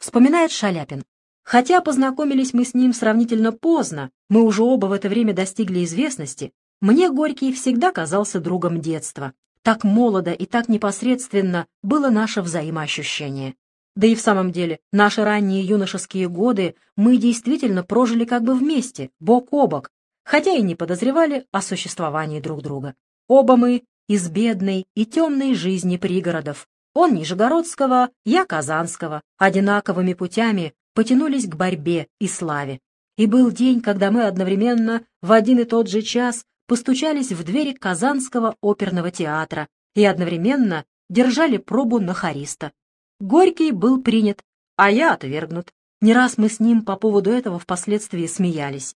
вспоминает Шаляпин. Хотя познакомились мы с ним сравнительно поздно, мы уже оба в это время достигли известности, мне Горький всегда казался другом детства. Так молодо и так непосредственно было наше взаимоощущение. Да и в самом деле, наши ранние юношеские годы мы действительно прожили как бы вместе, бок о бок, хотя и не подозревали о существовании друг друга. Оба мы из бедной и темной жизни пригородов. Он Нижегородского, я Казанского, одинаковыми путями потянулись к борьбе и славе. И был день, когда мы одновременно в один и тот же час постучались в двери Казанского оперного театра и одновременно держали пробу на хориста. Горький был принят, а я отвергнут. Не раз мы с ним по поводу этого впоследствии смеялись.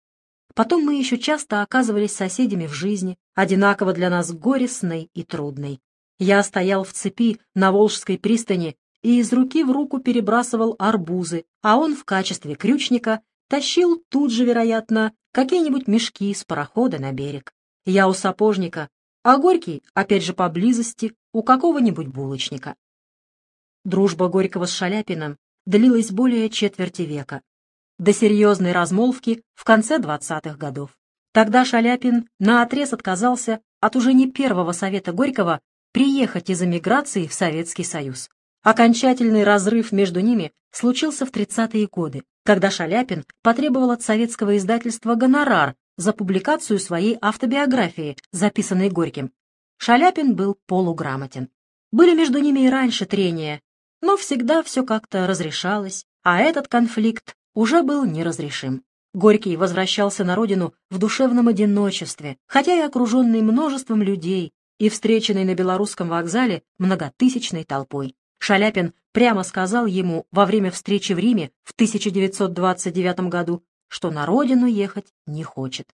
Потом мы еще часто оказывались соседями в жизни, одинаково для нас горестной и трудной. Я стоял в цепи на Волжской пристани и из руки в руку перебрасывал арбузы, а он в качестве крючника тащил тут же, вероятно, какие-нибудь мешки с парохода на берег. Я у сапожника, а Горький, опять же, поблизости, у какого-нибудь булочника. Дружба Горького с Шаляпиным длилась более четверти века, до серьезной размолвки в конце 20-х годов. Тогда Шаляпин наотрез отказался от уже не первого совета Горького приехать из эмиграции в Советский Союз. Окончательный разрыв между ними случился в 30-е годы, когда Шаляпин потребовал от советского издательства гонорар за публикацию своей автобиографии, записанной Горьким. Шаляпин был полуграмотен. Были между ними и раньше трения, но всегда все как-то разрешалось, а этот конфликт уже был неразрешим. Горький возвращался на родину в душевном одиночестве, хотя и окруженный множеством людей и встреченный на белорусском вокзале многотысячной толпой. Шаляпин прямо сказал ему во время встречи в Риме в 1929 году, что на родину ехать не хочет.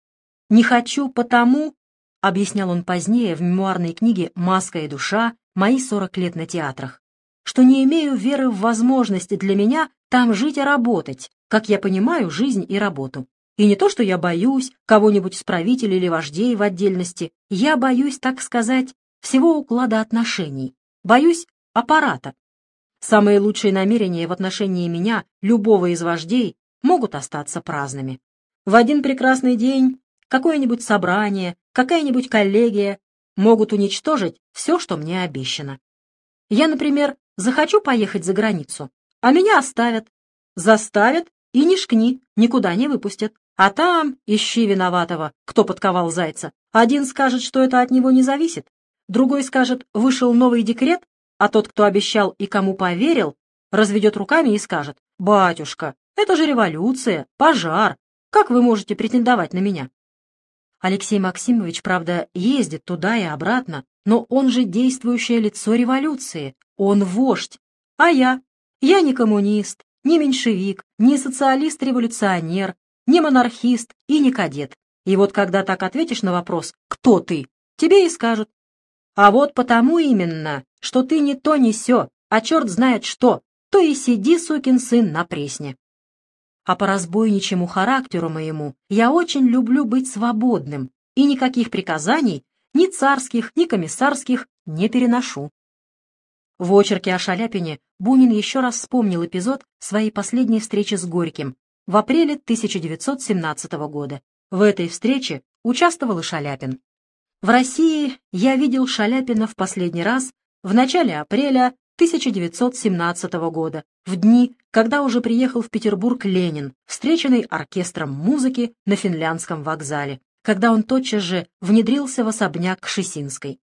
«Не хочу потому», — объяснял он позднее в мемуарной книге «Маска и душа. Мои 40 лет на театрах», что не имею веры в возможности для меня там жить и работать, как я понимаю жизнь и работу. И не то, что я боюсь кого-нибудь из правителей или вождей в отдельности, я боюсь, так сказать, всего уклада отношений, боюсь аппарата. Самые лучшие намерения в отношении меня, любого из вождей, могут остаться праздными. В один прекрасный день какое-нибудь собрание, какая-нибудь коллегия могут уничтожить все, что мне обещано. Я, например, захочу поехать за границу, а меня оставят. Заставят и не шкни, никуда не выпустят. А там ищи виноватого, кто подковал зайца. Один скажет, что это от него не зависит, другой скажет, вышел новый декрет, а тот, кто обещал и кому поверил, разведет руками и скажет, «Батюшка, это же революция, пожар, как вы можете претендовать на меня?» Алексей Максимович, правда, ездит туда и обратно, но он же действующее лицо революции, он вождь. А я? Я не коммунист, не меньшевик, не социалист-революционер, не монархист и не кадет. И вот когда так ответишь на вопрос «Кто ты?», тебе и скажут. А вот потому именно, что ты не то не сё, а черт знает что, то и сиди, сукин сын, на пресне. А по разбойничьему характеру моему я очень люблю быть свободным, и никаких приказаний, ни царских, ни комиссарских, не переношу. В очерке о Шаляпине Бунин еще раз вспомнил эпизод своей последней встречи с Горьким в апреле 1917 года. В этой встрече участвовал и Шаляпин. В России я видел Шаляпина в последний раз в начале апреля 1917 года, в дни, когда уже приехал в Петербург Ленин, встреченный оркестром музыки на финляндском вокзале, когда он тотчас же внедрился в особняк Кшесинской.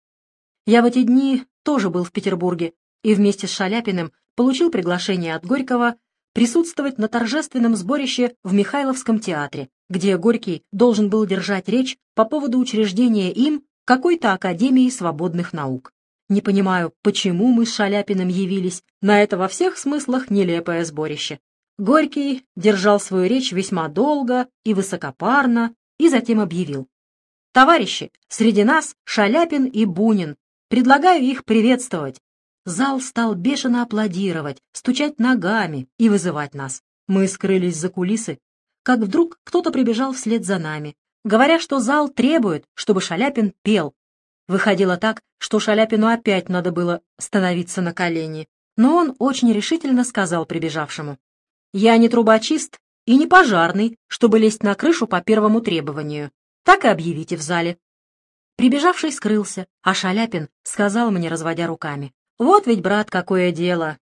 Я в эти дни тоже был в Петербурге и вместе с Шаляпиным получил приглашение от Горького присутствовать на торжественном сборище в Михайловском театре, где Горький должен был держать речь по поводу учреждения им какой-то Академии свободных наук. Не понимаю, почему мы с Шаляпиным явились на это во всех смыслах нелепое сборище. Горький держал свою речь весьма долго и высокопарно, и затем объявил. «Товарищи, среди нас Шаляпин и Бунин, Предлагаю их приветствовать. Зал стал бешено аплодировать, стучать ногами и вызывать нас. Мы скрылись за кулисы, как вдруг кто-то прибежал вслед за нами, говоря, что зал требует, чтобы Шаляпин пел. Выходило так, что Шаляпину опять надо было становиться на колени, но он очень решительно сказал прибежавшему, Я не трубочист и не пожарный, чтобы лезть на крышу по первому требованию. Так и объявите в зале». Прибежавший скрылся, а Шаляпин сказал мне, разводя руками. «Вот ведь, брат, какое дело!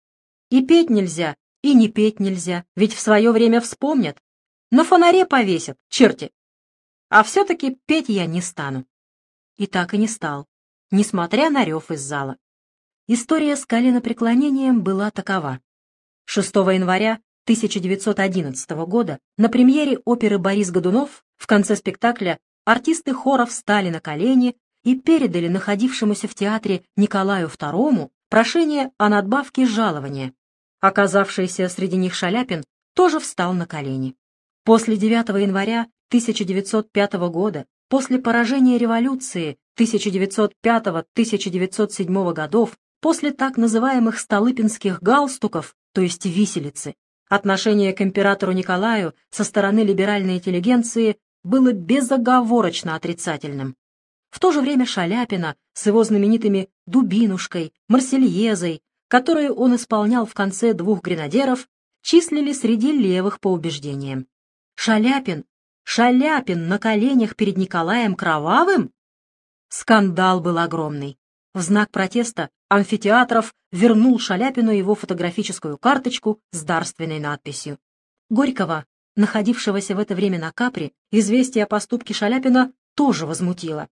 И петь нельзя, и не петь нельзя, ведь в свое время вспомнят. На фонаре повесят, черти! А все-таки петь я не стану». И так и не стал, несмотря на рев из зала. История с коленопреклонением была такова. 6 января 1911 года на премьере оперы «Борис Годунов» в конце спектакля артисты хора встали на колени и передали находившемуся в театре Николаю II прошение о надбавке жалования. Оказавшийся среди них Шаляпин тоже встал на колени. После 9 января 1905 года, после поражения революции 1905-1907 годов, после так называемых столыпинских галстуков, то есть виселицы, отношение к императору Николаю со стороны либеральной интеллигенции было безоговорочно отрицательным. В то же время Шаляпина с его знаменитыми «Дубинушкой», «Марсельезой», которые он исполнял в конце «Двух гренадеров», числили среди левых по убеждениям. Шаляпин, Шаляпин на коленях перед Николаем Кровавым? Скандал был огромный. В знак протеста амфитеатров вернул Шаляпину его фотографическую карточку с дарственной надписью. Горького находившегося в это время на Капре, известие о поступке Шаляпина тоже возмутило.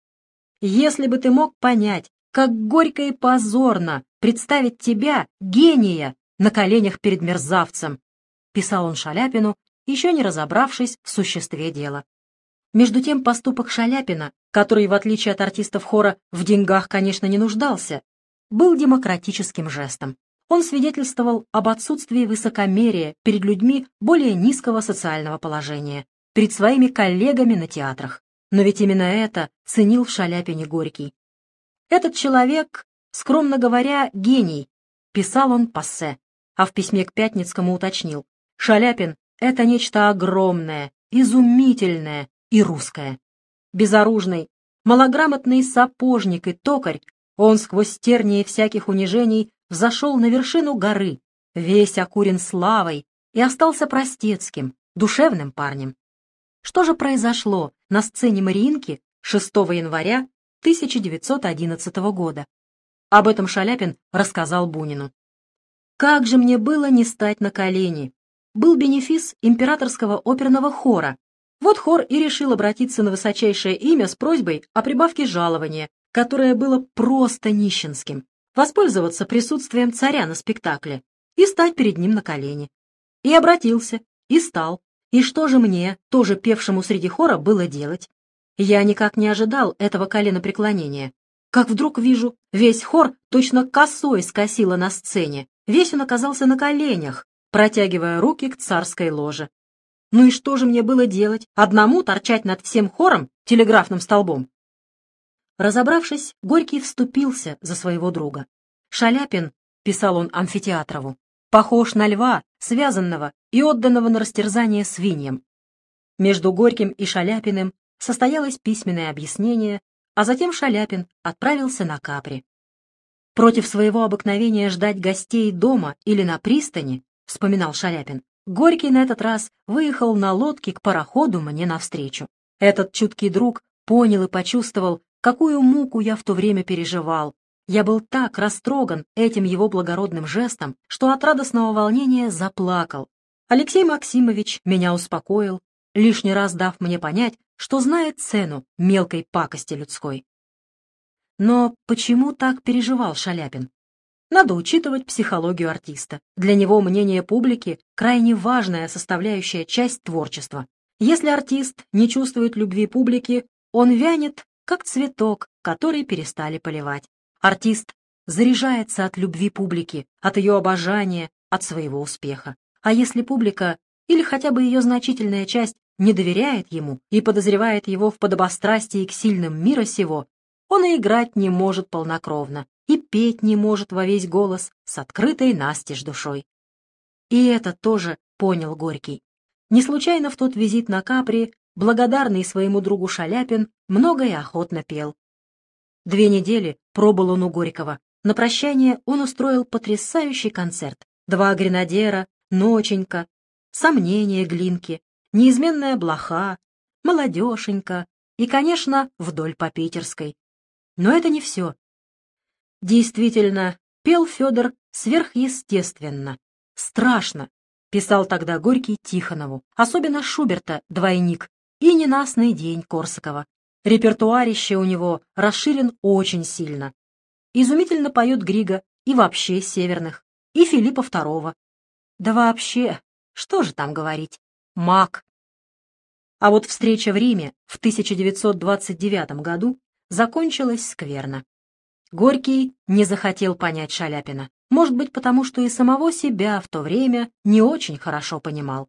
«Если бы ты мог понять, как горько и позорно представить тебя, гения, на коленях перед мерзавцем», писал он Шаляпину, еще не разобравшись в существе дела. Между тем поступок Шаляпина, который, в отличие от артистов хора, в деньгах, конечно, не нуждался, был демократическим жестом он свидетельствовал об отсутствии высокомерия перед людьми более низкого социального положения, перед своими коллегами на театрах. Но ведь именно это ценил в Шаляпине Горький. «Этот человек, скромно говоря, гений», — писал он пассе, а в письме к Пятницкому уточнил. «Шаляпин — это нечто огромное, изумительное и русское. Безоружный, малограмотный сапожник и токарь, он сквозь тернии всяких унижений взошел на вершину горы, весь окурен славой, и остался простецким, душевным парнем. Что же произошло на сцене Мариинки 6 января 1911 года? Об этом Шаляпин рассказал Бунину. «Как же мне было не стать на колени! Был бенефис императорского оперного хора. Вот хор и решил обратиться на высочайшее имя с просьбой о прибавке жалования, которое было просто нищенским воспользоваться присутствием царя на спектакле и стать перед ним на колени. И обратился, и стал. И что же мне, тоже певшему среди хора, было делать? Я никак не ожидал этого коленопреклонения. Как вдруг вижу, весь хор точно косой скосило на сцене, весь он оказался на коленях, протягивая руки к царской ложе. Ну и что же мне было делать? Одному торчать над всем хором телеграфным столбом? Разобравшись, Горький вступился за своего друга. «Шаляпин», — писал он Амфитеатрову, — «похож на льва, связанного и отданного на растерзание свиньям». Между Горьким и Шаляпиным состоялось письменное объяснение, а затем Шаляпин отправился на Капри. «Против своего обыкновения ждать гостей дома или на пристани», — вспоминал Шаляпин, Горький на этот раз выехал на лодке к пароходу мне навстречу. Этот чуткий друг понял и почувствовал, Какую муку я в то время переживал! Я был так растроган этим его благородным жестом, что от радостного волнения заплакал. Алексей Максимович меня успокоил, лишний раз дав мне понять, что знает цену мелкой пакости людской. Но почему так переживал Шаляпин? Надо учитывать психологию артиста. Для него мнение публики — крайне важная составляющая часть творчества. Если артист не чувствует любви публики, он вянет как цветок, который перестали поливать. Артист заряжается от любви публики, от ее обожания, от своего успеха. А если публика, или хотя бы ее значительная часть, не доверяет ему и подозревает его в подобострастии к сильным мира сего, он и играть не может полнокровно, и петь не может во весь голос с открытой настежь душой. И это тоже понял Горький. Не случайно в тот визит на Капри благодарный своему другу Шаляпин, много и охотно пел. Две недели пробыл он у Горького. На прощание он устроил потрясающий концерт. Два гренадера, ноченька. сомнения Глинки, неизменная блоха, молодешенька и, конечно, вдоль по Питерской. Но это не все. Действительно, пел Федор сверхъестественно, страшно, писал тогда Горький Тихонову, особенно Шуберта «Двойник» и «Ненастный день» Корсакова. Репертуарище у него расширен очень сильно. Изумительно поет Грига и вообще северных, и Филиппа II. Да вообще, что же там говорить, маг. А вот встреча в Риме в 1929 году закончилась скверно. Горький не захотел понять Шаляпина. Может быть, потому что и самого себя в то время не очень хорошо понимал.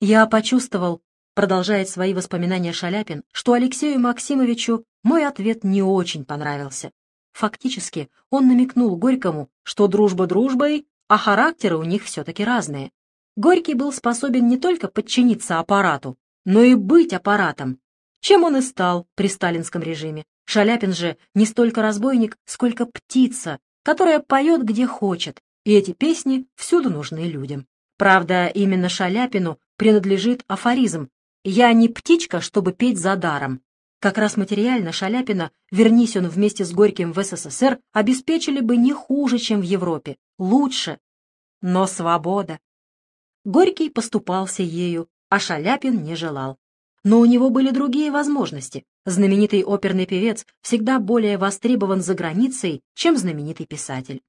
Я почувствовал, продолжает свои воспоминания Шаляпин, что Алексею Максимовичу мой ответ не очень понравился. Фактически, он намекнул Горькому, что дружба дружбой, а характеры у них все-таки разные. Горький был способен не только подчиниться аппарату, но и быть аппаратом, чем он и стал при сталинском режиме. Шаляпин же не столько разбойник, сколько птица, которая поет где хочет, и эти песни всюду нужны людям. Правда, именно Шаляпину принадлежит афоризм «Я не птичка, чтобы петь за даром». Как раз материально Шаляпина, вернись он вместе с Горьким в СССР, обеспечили бы не хуже, чем в Европе, лучше. Но свобода. Горький поступался ею, а Шаляпин не желал. Но у него были другие возможности. Знаменитый оперный певец всегда более востребован за границей, чем знаменитый писатель.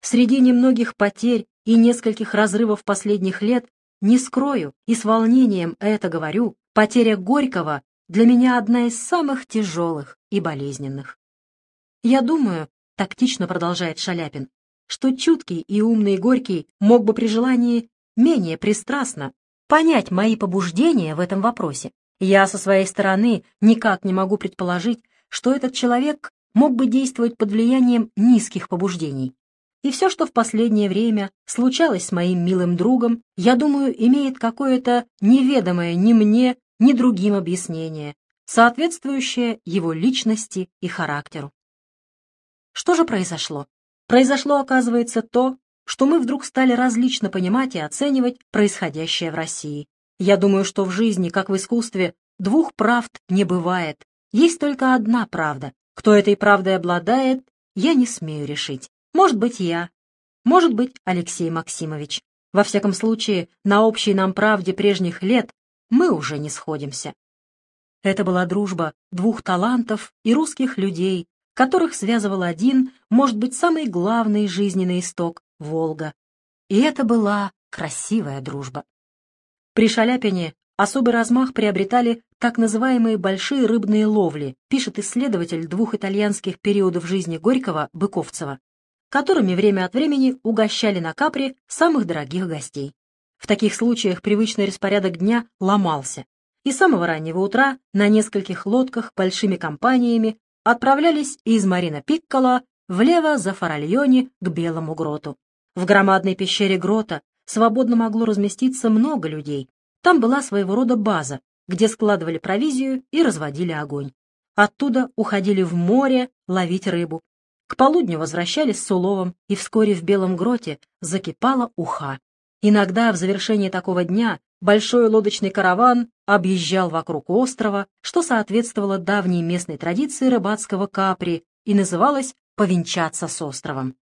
Среди немногих потерь и нескольких разрывов последних лет, не скрою и с волнением это говорю, потеря Горького для меня одна из самых тяжелых и болезненных. Я думаю, тактично продолжает Шаляпин, что чуткий и умный Горький мог бы при желании менее пристрастно понять мои побуждения в этом вопросе я со своей стороны никак не могу предположить, что этот человек мог бы действовать под влиянием низких побуждений. И все, что в последнее время случалось с моим милым другом, я думаю, имеет какое-то неведомое ни мне, ни другим объяснение, соответствующее его личности и характеру. Что же произошло? Произошло, оказывается, то, что мы вдруг стали различно понимать и оценивать происходящее в России. Я думаю, что в жизни, как в искусстве, двух правд не бывает. Есть только одна правда. Кто этой правдой обладает, я не смею решить. Может быть, я. Может быть, Алексей Максимович. Во всяком случае, на общей нам правде прежних лет мы уже не сходимся. Это была дружба двух талантов и русских людей, которых связывал один, может быть, самый главный жизненный исток — Волга. И это была красивая дружба. При Шаляпине особый размах приобретали так называемые большие рыбные ловли, пишет исследователь двух итальянских периодов жизни Горького Быковцева, которыми время от времени угощали на Капре самых дорогих гостей. В таких случаях привычный распорядок дня ломался, и с самого раннего утра на нескольких лодках большими компаниями отправлялись из Марина Пиккола влево за Фаральоне к Белому гроту. В громадной пещере грота свободно могло разместиться много людей. Там была своего рода база, где складывали провизию и разводили огонь. Оттуда уходили в море ловить рыбу. К полудню возвращались с уловом, и вскоре в Белом гроте закипала уха. Иногда в завершении такого дня большой лодочный караван объезжал вокруг острова, что соответствовало давней местной традиции рыбацкого капри и называлось «повенчаться с островом».